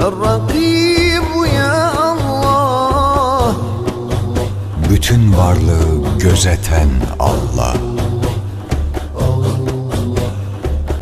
الرقيب يا الله Bütün varlığı gözeten Allah.